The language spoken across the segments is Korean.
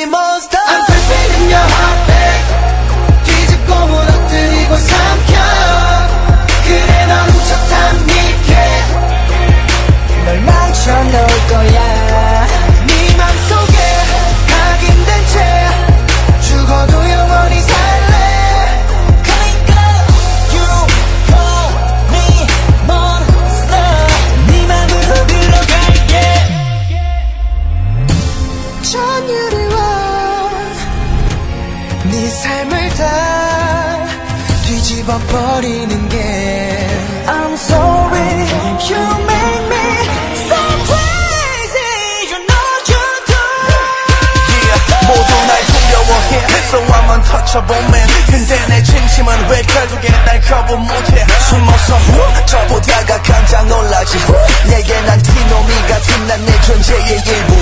me monster. I'm tripping in your heartbeat 뒤집고 무너뜨리고 삼켜. 그래 넌 무척한 미개 널 망쳐 놓을 거야. 네 맘속에 각인된 채 죽어도 영원히 전율을 이 삶을 다 뒤집어 버리는 게 I'm sorry. You make me so crazy you know you do. Yeah, 모두 날 두려워해. so I'm untouchable man 근데 내 진심은 왜 결국엔 날 거부 못해? 숨어서 후 저보다가 깜짝 놀라지 내게 난 티노미 같은 난 내 존재의 일부.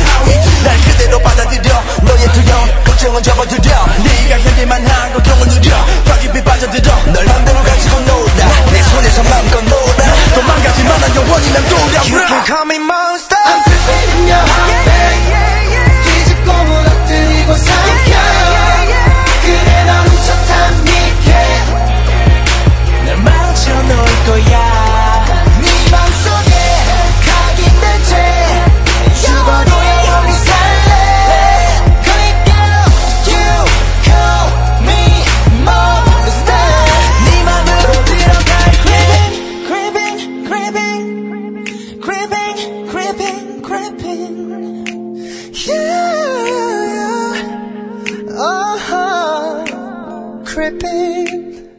Ripping.